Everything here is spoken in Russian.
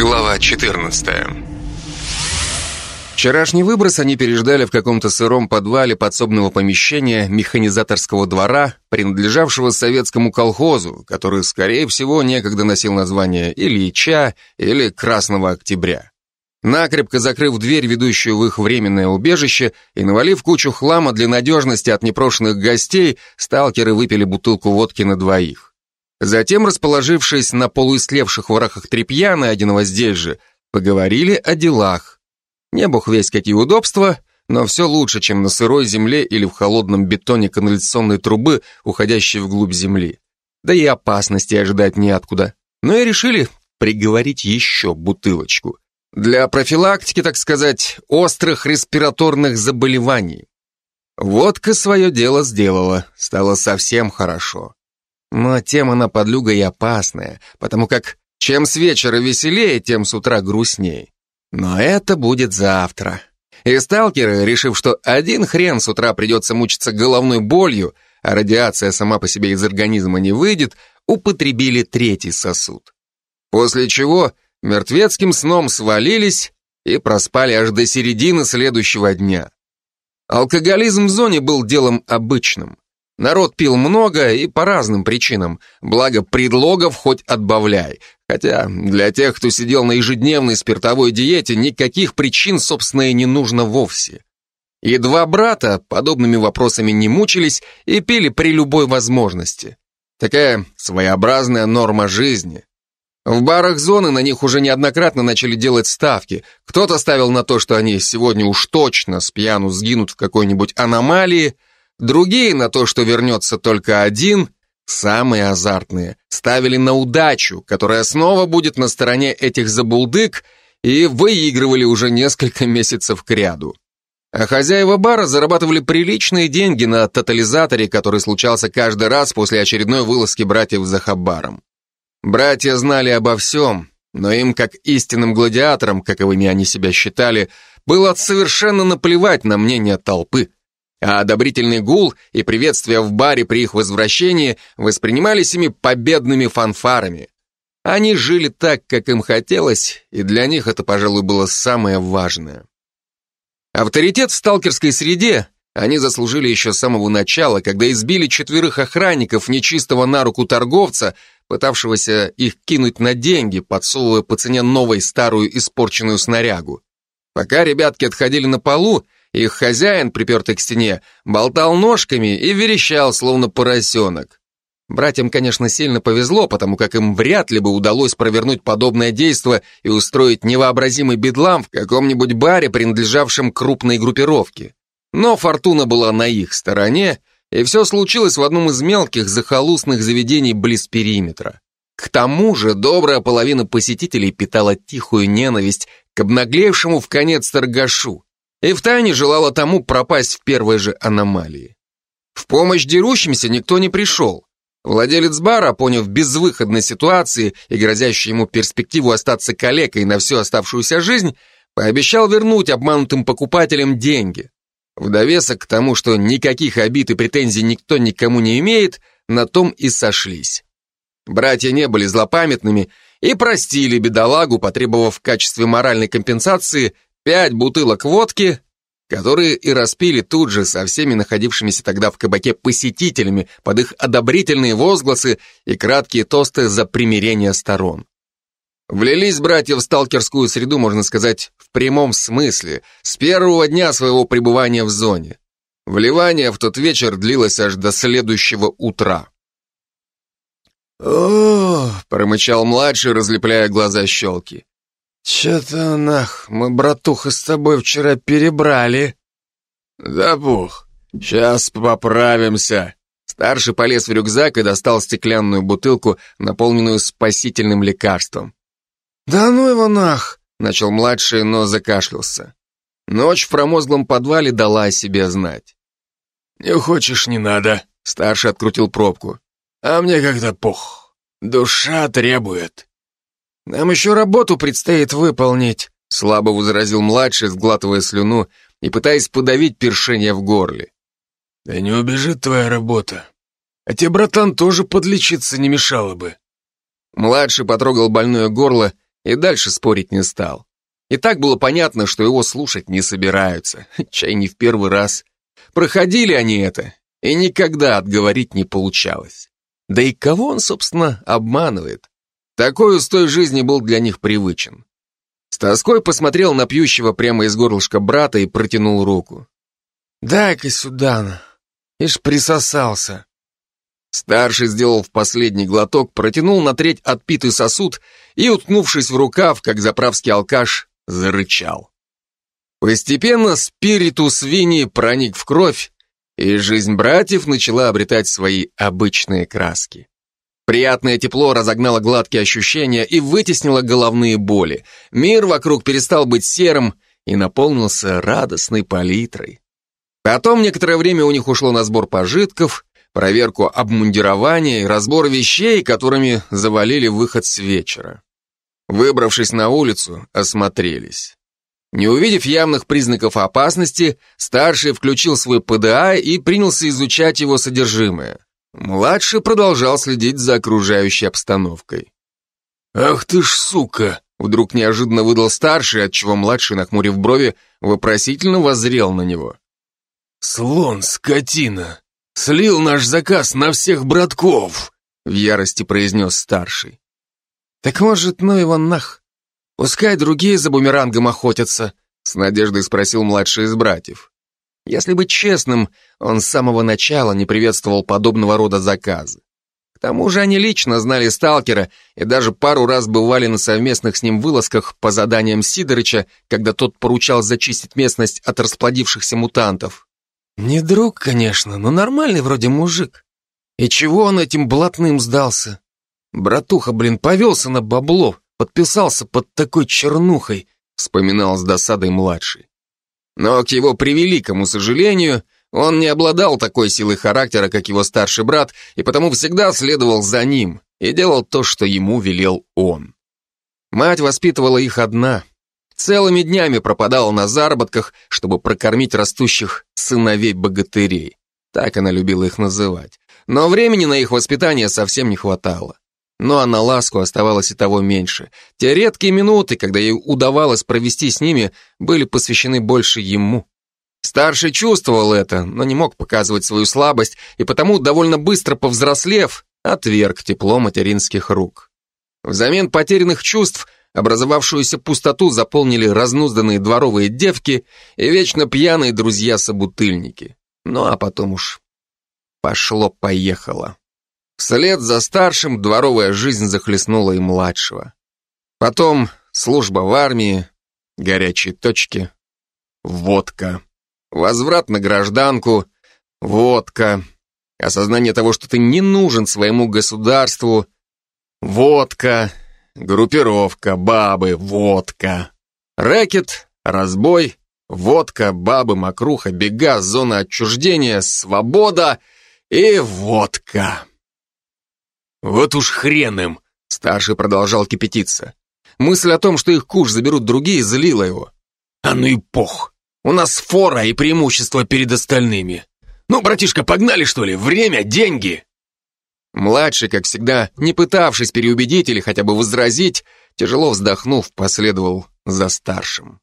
Глава 14 Вчерашний выброс они переждали в каком-то сыром подвале подсобного помещения механизаторского двора, принадлежавшего советскому колхозу, который, скорее всего, некогда носил название Ильича или Красного Октября. Накрепко закрыв дверь, ведущую в их временное убежище, и навалив кучу хлама для надежности от непрошенных гостей, сталкеры выпили бутылку водки на двоих. Затем, расположившись на полуистлевших ворохах тряпья, найденного здесь же, поговорили о делах. Не бог весь какие удобства, но все лучше, чем на сырой земле или в холодном бетоне канализационной трубы, уходящей вглубь земли. Да и опасности ожидать неоткуда. Но и решили приговорить еще бутылочку. Для профилактики, так сказать, острых респираторных заболеваний. Водка свое дело сделала, стало совсем хорошо. Но тема на подлюга и опасная, потому как чем с вечера веселее, тем с утра грустней. Но это будет завтра. И сталкеры, решив, что один хрен с утра придется мучиться головной болью, а радиация сама по себе из организма не выйдет, употребили третий сосуд. После чего мертвецким сном свалились и проспали аж до середины следующего дня. Алкоголизм в зоне был делом обычным. Народ пил много и по разным причинам, благо предлогов хоть отбавляй. Хотя для тех, кто сидел на ежедневной спиртовой диете, никаких причин, собственно, и не нужно вовсе. И два брата подобными вопросами не мучились и пили при любой возможности. Такая своеобразная норма жизни. В барах зоны на них уже неоднократно начали делать ставки. Кто-то ставил на то, что они сегодня уж точно с пьяну сгинут в какой-нибудь аномалии – Другие на то, что вернется только один, самые азартные, ставили на удачу, которая снова будет на стороне этих забулдык, и выигрывали уже несколько месяцев кряду. А хозяева бара зарабатывали приличные деньги на тотализаторе, который случался каждый раз после очередной вылазки братьев за хабаром. Братья знали обо всем, но им, как истинным гладиаторам, каковыми они себя считали, было совершенно наплевать на мнение толпы а одобрительный гул и приветствия в баре при их возвращении воспринимались ими победными фанфарами. Они жили так, как им хотелось, и для них это, пожалуй, было самое важное. Авторитет в сталкерской среде они заслужили еще с самого начала, когда избили четверых охранников нечистого на руку торговца, пытавшегося их кинуть на деньги, подсовывая по цене новой старую испорченную снарягу. Пока ребятки отходили на полу, их хозяин, припертый к стене, болтал ножками и верещал, словно поросенок. Братьям, конечно, сильно повезло, потому как им вряд ли бы удалось провернуть подобное действо и устроить невообразимый бедлам в каком-нибудь баре, принадлежавшем крупной группировке. Но фортуна была на их стороне, и все случилось в одном из мелких захолустных заведений близ периметра. К тому же добрая половина посетителей питала тихую ненависть к обнаглевшему в конец торгашу и втайне желала тому пропасть в первой же аномалии. В помощь дерущимся никто не пришел. Владелец бара, поняв безвыходной ситуации и грозящую ему перспективу остаться калекой на всю оставшуюся жизнь, пообещал вернуть обманутым покупателям деньги. В довесок к тому, что никаких обид и претензий никто никому не имеет, на том и сошлись. Братья не были злопамятными и простили бедолагу, потребовав в качестве моральной компенсации Пять бутылок водки, которые и распили тут же со всеми находившимися тогда в кабаке посетителями под их одобрительные возгласы и краткие тосты за примирение сторон. Влились братья в сталкерскую среду, можно сказать, в прямом смысле, с первого дня своего пребывания в зоне. Вливание в тот вечер длилось аж до следующего утра. «О!» — промычал младший, разлепляя глаза щелки. «Че-то нах, мы, братуха, с тобой вчера перебрали». «Да бух, сейчас поправимся». Старший полез в рюкзак и достал стеклянную бутылку, наполненную спасительным лекарством. «Да ну его нах!» — начал младший, но закашлялся. Ночь в промозглом подвале дала о себе знать. «Не хочешь, не надо», — старший открутил пробку. «А мне когда пух. Душа требует». «Нам еще работу предстоит выполнить», — слабо возразил младший, сглатывая слюну и пытаясь подавить першение в горле. «Да не убежит твоя работа. А тебе, братан, тоже подлечиться не мешало бы». Младший потрогал больное горло и дальше спорить не стал. И так было понятно, что его слушать не собираются. Чай не в первый раз. Проходили они это, и никогда отговорить не получалось. Да и кого он, собственно, обманывает? Такой устой жизни был для них привычен. С тоской посмотрел на пьющего прямо из горлышка брата и протянул руку. «Дай-ка сюда, ишь присосался». Старший сделал в последний глоток, протянул на треть отпитый сосуд и, уткнувшись в рукав, как заправский алкаш, зарычал. Постепенно спиритус вини проник в кровь, и жизнь братьев начала обретать свои обычные краски. Приятное тепло разогнало гладкие ощущения и вытеснило головные боли. Мир вокруг перестал быть серым и наполнился радостной палитрой. Потом некоторое время у них ушло на сбор пожитков, проверку обмундирования и разбор вещей, которыми завалили выход с вечера. Выбравшись на улицу, осмотрелись. Не увидев явных признаков опасности, старший включил свой ПДА и принялся изучать его содержимое. Младший продолжал следить за окружающей обстановкой. «Ах ты ж сука!» Вдруг неожиданно выдал старший, отчего младший, нахмурив брови, вопросительно воззрел на него. «Слон, скотина! Слил наш заказ на всех братков!» В ярости произнес старший. «Так может, ну его нах? Пускай другие за бумерангом охотятся», с надеждой спросил младший из братьев. Если быть честным, он с самого начала не приветствовал подобного рода заказы. К тому же они лично знали сталкера и даже пару раз бывали на совместных с ним вылазках по заданиям Сидорыча, когда тот поручал зачистить местность от расплодившихся мутантов. Не друг, конечно, но нормальный вроде мужик. И чего он этим блатным сдался? Братуха, блин, повелся на бабло, подписался под такой чернухой, вспоминал с досадой младший. Но, к его превеликому сожалению, он не обладал такой силой характера, как его старший брат, и потому всегда следовал за ним и делал то, что ему велел он. Мать воспитывала их одна. Целыми днями пропадала на заработках, чтобы прокормить растущих сыновей-богатырей. Так она любила их называть. Но времени на их воспитание совсем не хватало. Ну а на ласку оставалось и того меньше. Те редкие минуты, когда ей удавалось провести с ними, были посвящены больше ему. Старший чувствовал это, но не мог показывать свою слабость, и потому, довольно быстро повзрослев, отверг тепло материнских рук. Взамен потерянных чувств образовавшуюся пустоту заполнили разнузданные дворовые девки и вечно пьяные друзья-собутыльники. Ну а потом уж пошло-поехало. Вслед за старшим дворовая жизнь захлестнула и младшего. Потом служба в армии, горячие точки, водка, возврат на гражданку, водка, осознание того, что ты не нужен своему государству, водка, группировка, бабы, водка, рэкет, разбой, водка, бабы, мокруха, бега, зона отчуждения, свобода и водка. «Вот уж хрен им!» Старший продолжал кипятиться. Мысль о том, что их куш заберут другие, злила его. «А ну и пох! У нас фора и преимущество перед остальными. Ну, братишка, погнали, что ли? Время, деньги!» Младший, как всегда, не пытавшись переубедить или хотя бы возразить, тяжело вздохнув, последовал за старшим.